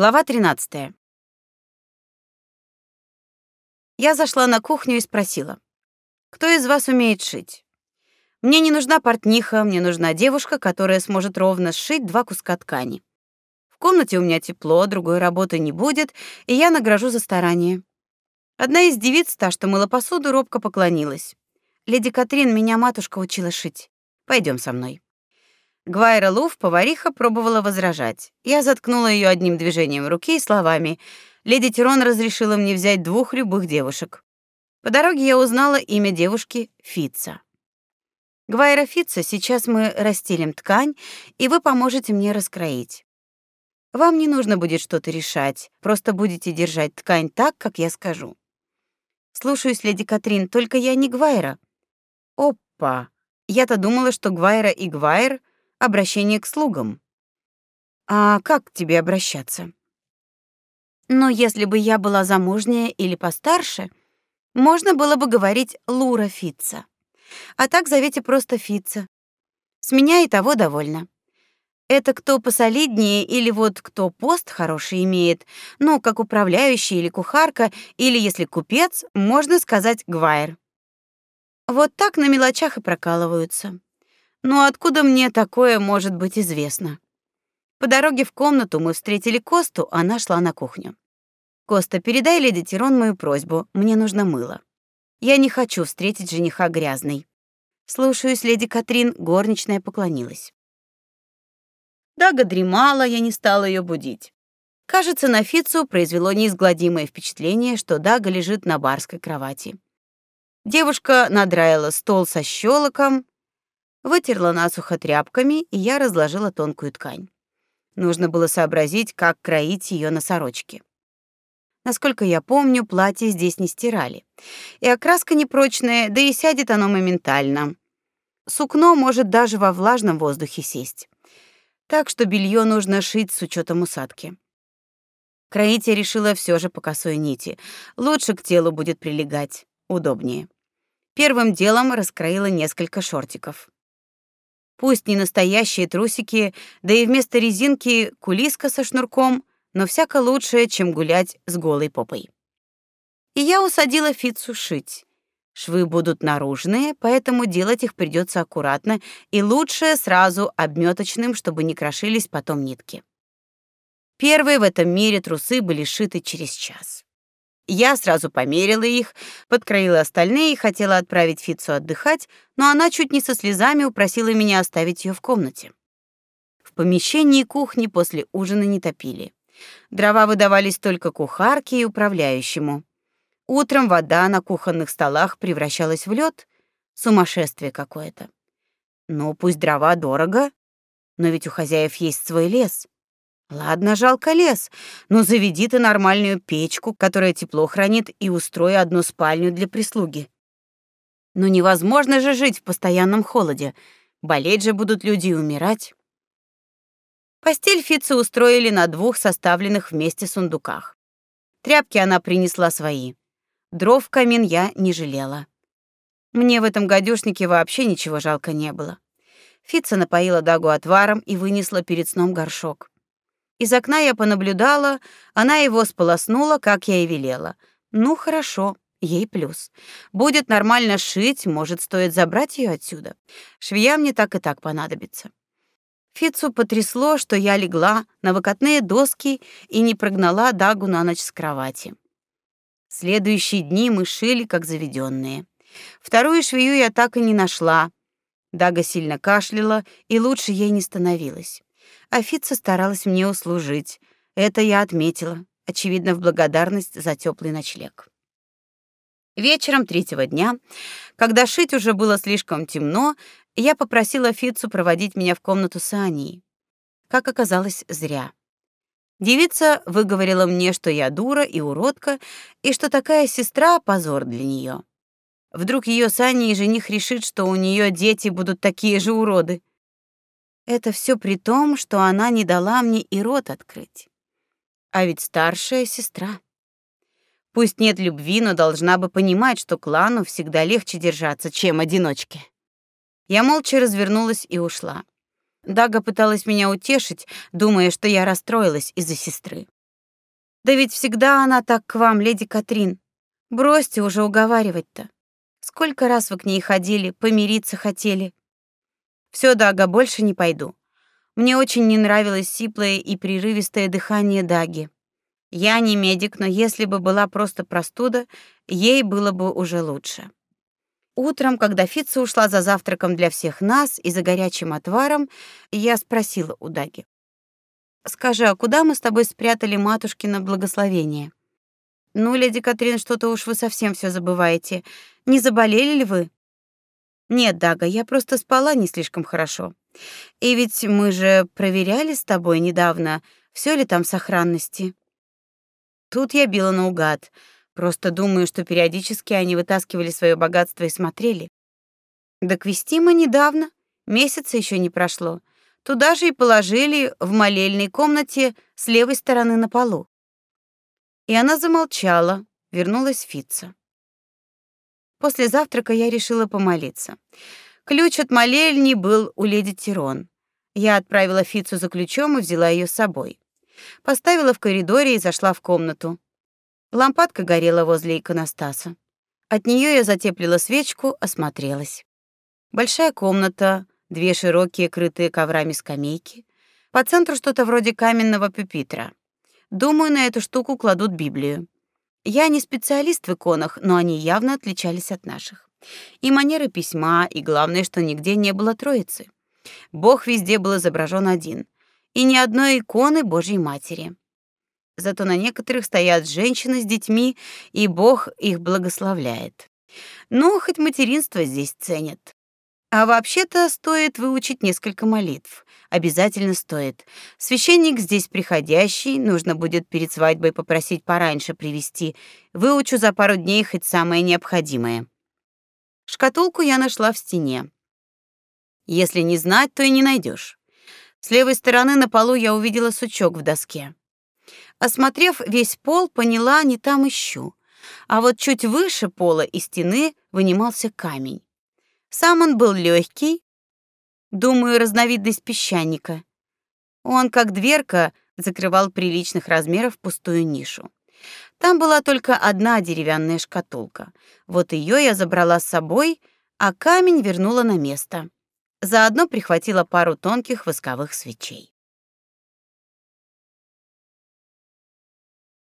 Глава 13. Я зашла на кухню и спросила: "Кто из вас умеет шить?" Мне не нужна портниха, мне нужна девушка, которая сможет ровно сшить два куска ткани. В комнате у меня тепло, другой работы не будет, и я награжу за старание. Одна из девиц, та, что мыла посуду, робко поклонилась. Леди Катрин, меня матушка учила шить. Пойдем со мной. Гвайра Луф, повариха, пробовала возражать. Я заткнула ее одним движением руки и словами: "Леди Тирон разрешила мне взять двух любых девушек". По дороге я узнала имя девушки Фица. Гвайра Фица, сейчас мы расстелим ткань, и вы поможете мне раскроить. Вам не нужно будет что-то решать, просто будете держать ткань так, как я скажу. Слушаюсь, леди Катрин, только я не Гвайра. Опа. Я-то думала, что Гвайра и Гвайр обращение к слугам. А как к тебе обращаться? Но если бы я была замужняя или постарше, можно было бы говорить Лура Фитца. А так зовите просто Фитца. С меня и того довольно. Это кто посолиднее или вот кто пост хороший имеет, ну, как управляющий или кухарка, или если купец, можно сказать гвайр. Вот так на мелочах и прокалываются. Но откуда мне такое может быть известно? По дороге в комнату мы встретили Косту, она шла на кухню. Коста, передай леди Тирон мою просьбу, мне нужно мыло. Я не хочу встретить жениха грязный. Слушаюсь, леди Катрин, горничная поклонилась. Дага дремала, я не стала ее будить. Кажется, на Фицу произвело неизгладимое впечатление, что Дага лежит на барской кровати. Девушка надраила стол со щелоком, вытерла насухо тряпками, и я разложила тонкую ткань. Нужно было сообразить, как кроить ее на сорочке. Насколько я помню, платье здесь не стирали. И окраска непрочная, да и сядет оно моментально. Сукно может даже во влажном воздухе сесть. Так что белье нужно шить с учетом усадки. Кроить я решила все же по косой нити. Лучше к телу будет прилегать, удобнее. Первым делом раскроила несколько шортиков. Пусть не настоящие трусики, да и вместо резинки кулиска со шнурком, но всяко лучшее, чем гулять с голой попой. И я усадила Фицу шить. Швы будут наружные, поэтому делать их придется аккуратно и лучше сразу обметочным, чтобы не крошились потом нитки. Первые в этом мире трусы были шиты через час. Я сразу померила их, подкроила остальные и хотела отправить Фицу отдыхать, но она чуть не со слезами упросила меня оставить ее в комнате. В помещении кухни после ужина не топили. Дрова выдавались только кухарке и управляющему. Утром вода на кухонных столах превращалась в лед. Сумасшествие какое-то. Ну, пусть дрова дорого, но ведь у хозяев есть свой лес. Ладно, жалко лес, но заведи ты нормальную печку, которая тепло хранит, и устрой одну спальню для прислуги. Но невозможно же жить в постоянном холоде. Болеть же будут люди и умирать. Постель Фицы устроили на двух составленных вместе сундуках. Тряпки она принесла свои. Дров в камин я не жалела. Мне в этом гадюшнике вообще ничего жалко не было. Фица напоила Дагу отваром и вынесла перед сном горшок. Из окна я понаблюдала, она его сполоснула, как я и велела. Ну, хорошо, ей плюс. Будет нормально шить, может, стоит забрать ее отсюда. Швея мне так и так понадобится. Фицу потрясло, что я легла на выкатные доски и не прогнала Дагу на ночь с кровати. Следующие дни мы шили как заведенные. Вторую швею я так и не нашла. Дага сильно кашляла, и лучше ей не становилось. Афица старалась мне услужить. Это я отметила, очевидно, в благодарность за теплый ночлег. Вечером третьего дня, когда шить уже было слишком темно, я попросила Фицу проводить меня в комнату с Аней. Как оказалось, зря. Девица выговорила мне, что я дура и уродка, и что такая сестра позор для нее. Вдруг ее с Аней жених решит, что у нее дети будут такие же уроды. Это все при том, что она не дала мне и рот открыть. А ведь старшая сестра. Пусть нет любви, но должна бы понимать, что клану всегда легче держаться, чем одиночке. Я молча развернулась и ушла. Дага пыталась меня утешить, думая, что я расстроилась из-за сестры. Да ведь всегда она так к вам, леди Катрин. Бросьте уже уговаривать-то. Сколько раз вы к ней ходили, помириться хотели. Все, Дага, больше не пойду. Мне очень не нравилось сиплое и прерывистое дыхание Даги. Я не медик, но если бы была просто простуда, ей было бы уже лучше. Утром, когда Фитца ушла за завтраком для всех нас и за горячим отваром, я спросила у Даги: "Скажи, а куда мы с тобой спрятали матушкино благословение?" "Ну, леди Катрин, что-то уж вы совсем все забываете. Не заболели ли вы?" "Нет, Дага, я просто спала не слишком хорошо. И ведь мы же проверяли с тобой недавно, все ли там в сохранности." Тут я била наугад. Просто думаю, что периодически они вытаскивали свое богатство и смотрели. Да квести мы недавно, месяца еще не прошло. Туда же и положили в молельной комнате с левой стороны на полу. И она замолчала, вернулась Фица. После завтрака я решила помолиться. Ключ от молельни был у леди Тирон. Я отправила Фицу за ключом и взяла ее с собой. Поставила в коридоре и зашла в комнату. Лампадка горела возле иконостаса. От нее я затеплила свечку, осмотрелась. Большая комната, две широкие, крытые коврами скамейки. По центру что-то вроде каменного пюпитра. Думаю, на эту штуку кладут Библию. Я не специалист в иконах, но они явно отличались от наших. И манеры письма, и главное, что нигде не было троицы. Бог везде был изображен один — и ни одной иконы Божьей Матери. Зато на некоторых стоят женщины с детьми, и Бог их благословляет. Ну, хоть материнство здесь ценят. А вообще-то стоит выучить несколько молитв. Обязательно стоит. Священник здесь приходящий, нужно будет перед свадьбой попросить пораньше привести. Выучу за пару дней хоть самое необходимое. Шкатулку я нашла в стене. Если не знать, то и не найдешь. С левой стороны на полу я увидела сучок в доске. Осмотрев весь пол, поняла, не там ищу. А вот чуть выше пола и стены вынимался камень. Сам он был легкий, думаю, разновидность песчаника. Он, как дверка, закрывал приличных размеров пустую нишу. Там была только одна деревянная шкатулка. Вот ее я забрала с собой, а камень вернула на место. Заодно прихватила пару тонких восковых свечей.